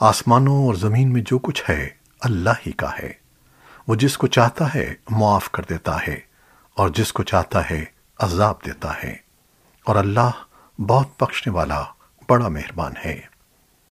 آسمانوں اور زمین میں جو کچھ ہے، اللہ ہی کا ہے۔ وہ جس کو چاہتا ہے، معاف کر دیتا ہے، اور جس کو چاہتا ہے، عذاب دیتا ہے۔ اور اللہ بہت بخشنے والا، بڑا مہربان ہے۔